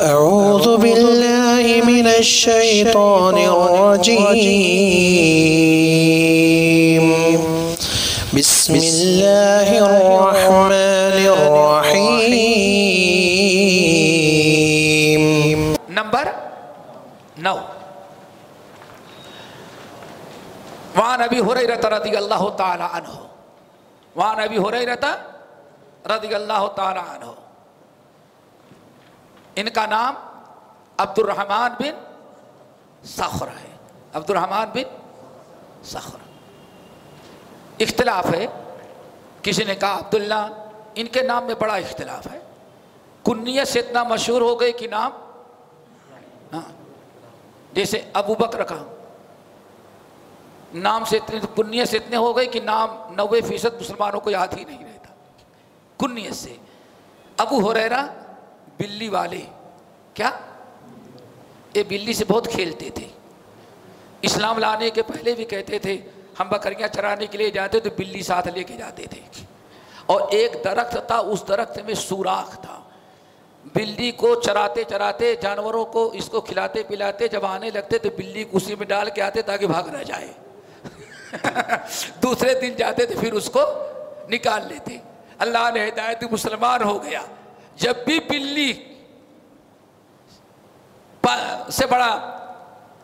أعوذ بالله من الشيطان الرجيم. بسم الله الرحمن الرحيم. نمبر نو. وعن ابی حریرت رضی اللہ تعالی عنہ وعن ابی حریرت رضی اللہ تعالی عنہ ان کا نام عبد الرحمن بن سخر ہے۔ عبد الرحمن بن سخر اختلاف ہے۔ کسی نے کہا عبداللہ، ان کے نام میں بڑا اختلاف ہے۔ کنیت سے اتنا مشہور ہو گئی کہ نام ہاں جیسے ابو بکر کا۔ نام سے اتنے، کنیت سے اتنے ہو گئے کہ نام نوے فیصد مسلمانوں کو یاد ہی نہیں رہتا۔ کنیت سے۔ ابو ہریرا بلی والے۔ کیا؟ یہ بلی سے بہت کھیلتے تھے۔ اسلام لانے کے پہلے بھی کہتے تھے، ہم بکریاں چرانے کے لیے جاتے تو بلی ساتھ لے کے جاتے تھے۔ اور ایک درخت تھا، اس درخت میں سوراخ تھا۔ بلی کو چراتے چراتے جانوروں کو، اس کو کھلاتے پلاتے جب آنے لگتے تو بلی کو اسی میں ڈال کے آتے تاکہ بھاگ نہ جائے۔ دوسرے دن جاتے تو پھر اس کو نکال لیتے۔ اللہ نے ہدایت مسلمان ہو گیا۔ جب بھی بلی سے بڑا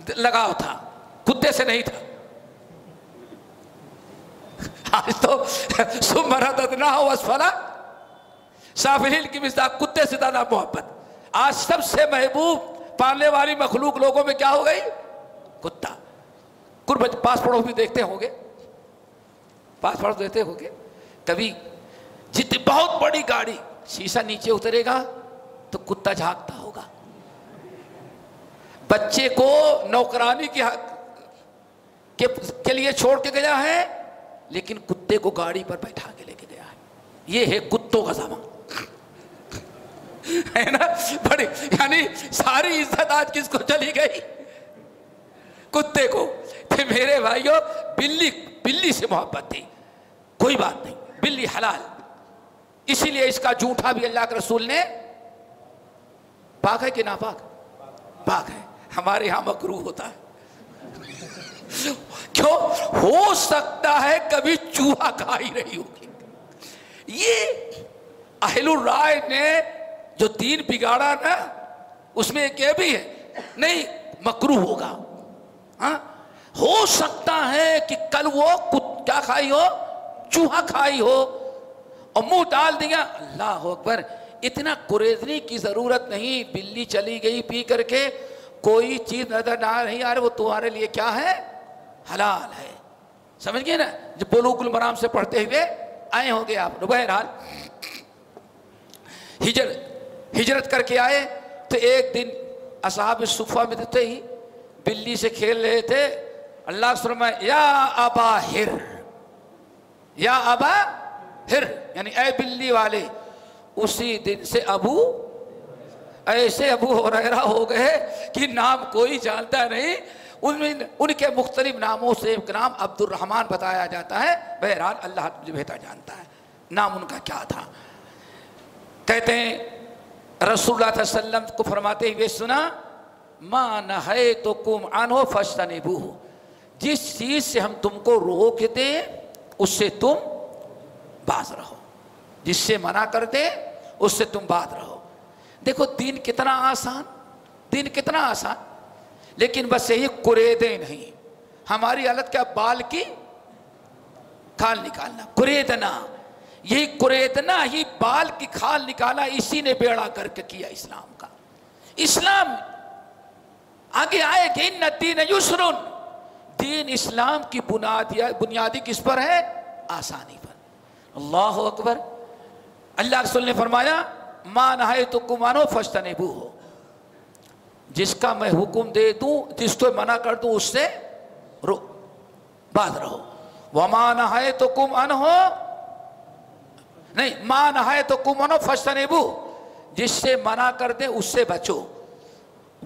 لگاؤ تھا کتے سے نہیں تھا۔ آج تو سمرت نہ ہو اسفلا۔ سافرین کی مثال کتے سے زیادہ محبت۔ آج سب سے محبوب پالنے والی مخلوق لوگوں میں کیا ہو گئی؟ کتا۔ قرب پاس پڑوس بھی دیکھتے ہوں گے۔ پاس پڑوس دیکھتے ہوں گے۔ کبھی جتنی بہت بڑی گاڑی شیشہ نیچے اترے گا تو کتا جھانکتا ہوگا۔ بچے کو نوکرانی کی کے لیے چھوڑ کے گیا ہے، لیکن کتے کو گاڑی پر بیٹھا کے لے کے گیا ہے۔ یہ ہے کتوں کا زمان ہے نا؟ بڑی یعنی ساری عزت آج کس کو چلی گئی؟ کتے کو۔ پھر میرے بھائیوں بلی بلی سے محبت تھی۔ کوئی بات نہیں، بلی حلال۔ اسی لیے اس کا جھوٹا بھی اللہ کے رسول نے پاک ہے کہ نا پاک پاک ہے۔ ہمارے یہاں مکرو ہوتا ہے۔ کیوں؟ ہو سکتا ہے کبھی چوہا کھا ہی رہی ہوگی۔ یہ اہل الرائے نے جو دین بگاڑا نا، اس میں ایک یہ بھی ہے، نہیں مکرو ہوگا۔ ہاں؟ ہو سکتا ہے کہ کل وہ کیا کھائی ہو؟ چوہا کھائی ہو۔ اور منہ ڈال دیا۔ اللہ اکبر، اتنا قریدنی کی ضرورت نہیں۔ بلی چلی گئی پی کر کے۔ کوئی چیز نظر نہ نہیں آ رہے وہ تمہارے لیے کیا ہے؟ حلال ہے۔ سمجھ گئے نا؟ جو بلوک المرام سے پڑھتے ہوئے آئے ہوں گے آپ۔ بہرحال ہجر، ہجرت کر کے آئے۔ تو ایک دن اصحاب صفہ میں تھے ہی بلی سے کھیل رہے تھے۔ اللہ فرمائے، یا ابا ہر۔ یا ابا ہر یعنی اے بلی والے، اسی دن سے ابو، ایسے ابو ہو ہو گئے کہ نام کوئی جانتا نہیں۔ ان میں، ان کے مختلف ناموں سے ایک نام عبد الرحمن بتایا جاتا ہے۔ بہرحال اللہ بہتر جانتا ہے۔ نام ان کا کیا تھا؟ کہتے ہیں، رسول اللہ علیہ وسلم کو فرماتے ہوئے سنا ماں نہ تو کم آنو فشتنبو جس چیز سے ہم تم کو روک دیں اس سے تم باز رہو۔ جس سے منع کر دیں اس سے تم بات رہو۔ دیکھو، دین کتنا آسان، دین کتنا آسان۔ لیکن بس یہی قریدیں نہیں۔ ہماری حالت کیا، بال کی کھال نکالنا، قریدنا۔ یہی قریدنا ہی بال کی کھال نکالا، اسی نے بیڑا کر کے کیا اسلام کا۔ اسلام، آگے آئے کہ ان دین یسرن۔ دین اسلام کی بنیادی کس پر ہے؟ آسانی پر۔ اللہ اکبر۔ اللہ رسول نے فرمایا مان ہے تو کمانو فشتنے بو ہو جس کا میں حکم دے دوں، جس کو منع کر دوں، اس سے رو بات رہو۔ وہ مان ہے تو کم ان ہو نہیں مان ہے تو کم انو فشتنے بو جس سے منع کر دے، اس سے بچو۔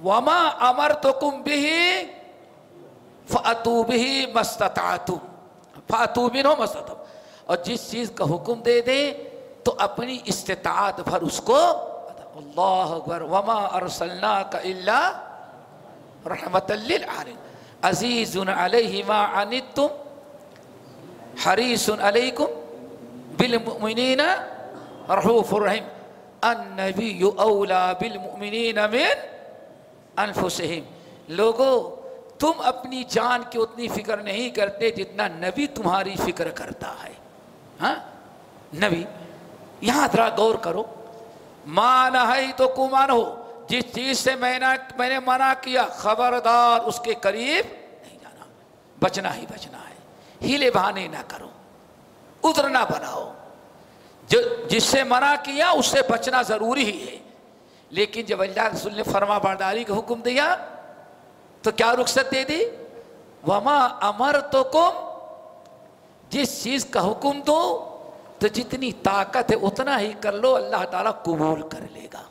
وما امر تو کم بھی فاتو بھی مستطاعتم فاتو منو مستطم اور جس چیز کا حکم دے دے، تو اپنی استطاعت بھر اس کو اللہ اکبر۔ وما ارسلنا کا اللہ رحمت للعالمین۔ عزیز علیہ ما عنتم، حریص علیکم بالمؤمنین رحوف الرحیم۔ النبی اولا بالمؤمنین من انفسہم۔ لوگو، تم اپنی جان کی اتنی فکر نہیں کرتے جتنا نبی تمہاری فکر کرتا ہے۔ ہاں؟ نبی، یہاں ذرا غور کرو۔ مان ہے تو کمان ہو جس چیز سے میں میں نے منع کیا، خبردار اس کے قریب نہیں جانا۔ بچنا ہی بچنا ہے۔ ہیلے بہانے نہ کرو۔ ادھر نہ بناؤ۔ جو جس سے منع کیا، اس سے بچنا ضروری ہی ہے۔ لیکن جب اللہ رسول نے فرما برداری کا حکم دیا، تو کیا رخصت دے دی؟ وما امر تو کم جس چیز کا حکم دو، تو جتنی طاقت ہے اتنا ہی کر لو، اللہ تعالیٰ قبول کر لے گا۔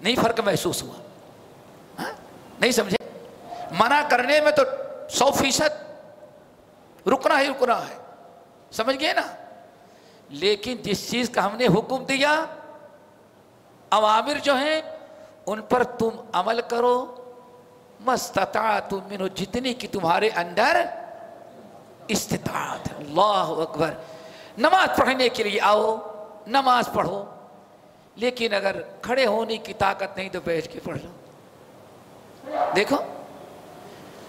نہیں فرق محسوس ہوا۔ ہاں؟ نہیں سمجھے؟ منع کرنے میں تو سو فیصد رکنا ہی رکنا ہے۔ سمجھ گئے نا؟ لیکن جس چیز کا ہم نے حکم دیا عوامر جو ہیں، ان پر تم عمل کرو۔ مستطاع تم جتنی کی تمہارے اندر استطاعت. اللہ اکبر. نماز پڑھنے کے لیے آؤ، نماز پڑھو، لیکن اگر کھڑے ہونے کی طاقت نہیں تو بیٹھ کے پڑھ لو۔ دیکھو،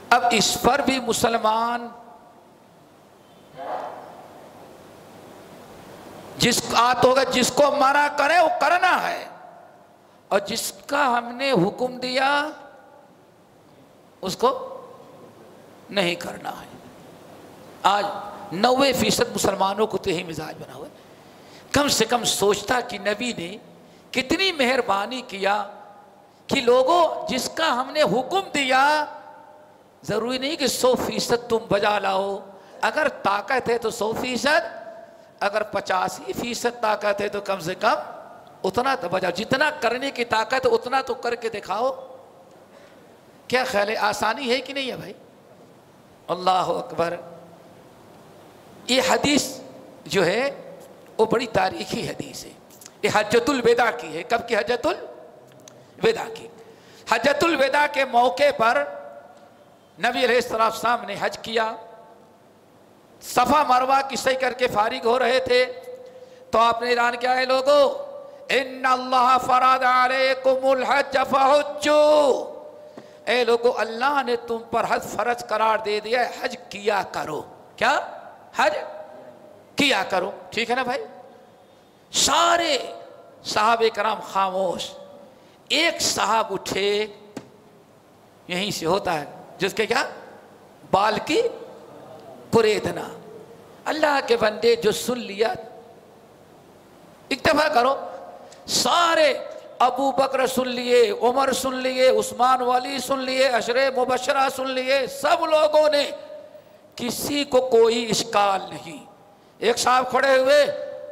اب اس پر بھی مسلمان جس آت ہوگا، جس کو مارا کرے، وہ کرنا ہے۔ اور جس کا ہم نے حکم دیا، اس کو نہیں کرنا ہے۔ آج نوے فیصد مسلمانوں کو تو یہی مزاج بنا ہوا ہے۔ کم سے کم سوچتا کہ نبی نے کتنی مہربانی کیا کہ لوگوں جس کا ہم نے حکم دیا، ضروری نہیں کہ سو فیصد تم بجا لاؤ۔ اگر طاقت ہے تو سو فیصد، اگر پچاسی فیصد طاقت ہے تو کم سے کم اتنا تو بجاؤ۔ جتنا کرنے کی طاقت اتنا تو کر کے دکھاؤ۔ کیا خیال ہے؟ آسانی ہے کہ نہیں ہے بھائی؟ اللہ اکبر۔ یہ حدیث جو ہے، وہ بڑی تاریخی حدیث ہے۔ یہ حجت الوداع کی ہے۔ کب کی حجت الوداع کی؟ حجت الوداع کے موقع پر نبی علیہ السلام نے حج کیا۔ صفا مروا کی صحیح کر کے فارغ ہو رہے تھے۔ تو آپ نے اعلان کیا ہے لوگوں، ان اللہ فراد علیکم الحج فحجو اے لوگو اللہ نے تم پر حج فرض قرار دے دیا ہے۔ حج کیا کرو۔ کیا؟ حج کیا کرو؟ ٹھیک ہے نا بھائی؟ سارے صحابہ کرام خاموش، ایک صاحب اٹھے، یہیں سے ہوتا ہے، جس کے کیا؟ بال کی پریدنا۔ اللہ کے بندے جو سن لیا، اکتفا کرو۔ سارے ابو بکر سن لیے، عمر سن لیے، عثمان والی سن لیے اشر مبشرہ سن لیے، سب لوگوں نے کسی کو کوئی اشکال نہیں۔ ایک صاحب کھڑے ہوئے،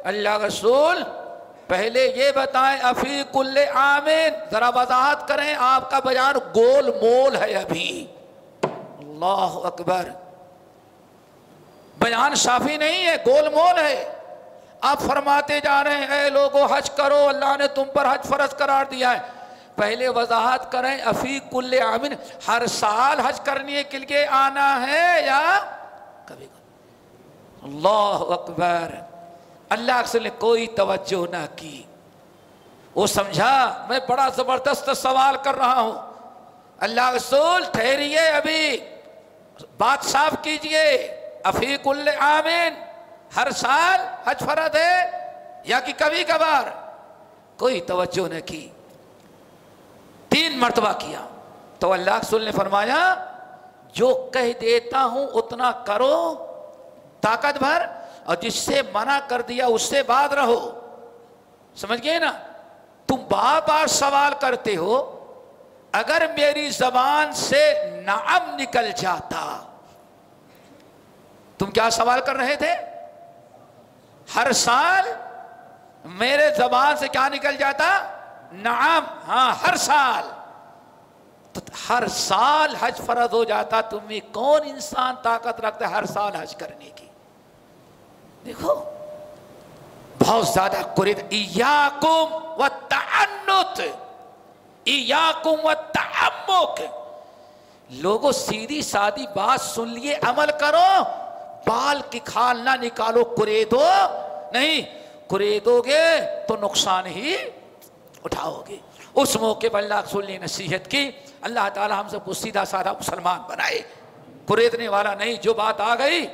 اللہ رسول، پہلے یہ بتائیں افیق آمین۔ ذرا وضاحت کریں، آپ کا بیان گول مول ہے ابھی۔ اللہ اکبر۔ بیان صافی نہیں ہے، گول مول ہے۔ آپ فرماتے جا رہے ہیں، اے لوگو، حج کرو، اللہ نے تم پر حج فرض قرار دیا ہے۔ پہلے وضاحت کریں افیق کل عامن ہر سال حج کرنے کے لیے آنا ہے یا کبھی اللہ اکبر۔ اللہ سے نے کوئی توجہ نہ کی۔ وہ سمجھا، میں بڑا زبردست سوال کر رہا ہوں۔ اللہ رسول، ٹھہریے ابھی۔ بات صاف کیجیے۔ افیق العامن ہر سال حج فرد ہے یا کہ کبھی کبھار؟ کوئی توجہ نہ کی۔ تین مرتبہ کیا۔ تو اللہ رسول نے فرمایا، جو کہہ دیتا ہوں اتنا کرو، طاقت بھر، اور جس سے منع کر دیا اس سے بعد رہو۔ سمجھ گئے نا؟ تم بار بار سوال کرتے ہو، اگر میری زبان سے نعم نکل جاتا۔ تم کیا سوال کر رہے تھے؟ ہر سال میرے زبان سے کیا نکل جاتا؟ نعم ہاں ہر سال۔ تو ہر سال حج فرض ہو جاتا تمہیں کون انسان طاقت رکھتا ہے ہر سال حج کرنے کی؟ دیکھو، بہت زیادہ کرید ایاکم و تعنت۔ ایاکم و تعمک لوگوں، سیدھی سادی بات سن لیے، عمل کرو۔ بال کی کھال نہ نکالو کریدو نہیں کریدو گے تو نقصان ہی اٹھاؤ گے اس موقع پر اللہ رسول نے نصیحت کی، اللہ تعالی ہم سب کو سیدھا سادہ مسلمان بنائے۔ کریدنے والا نہیں، جو بات آ گئی،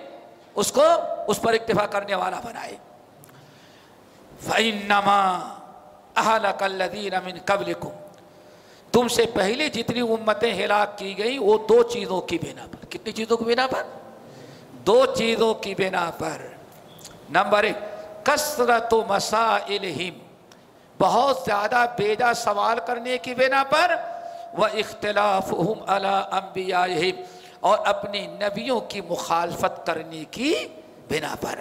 اس کو اس پر اکتفا کرنے والا بنائے۔ فَإِنَّمَا أَهْلَكَ الَّذِينَ مِن قَبْلِكُمْ۔ تم سے پہلے جتنی امتیں ہلاک کی گئی وہ دو چیزوں کی بنا پر۔ کتنی چیزوں کی بنا پر؟ دو چیزوں کی بنا پر۔ نمبر ایک، کثرت مسائلہم۔ بہت زیادہ بیجا سوال کرنے کی بنا پر وہ اختلاف اور اپنے نبیوں کی مخالفت کرنے کی بنا پر۔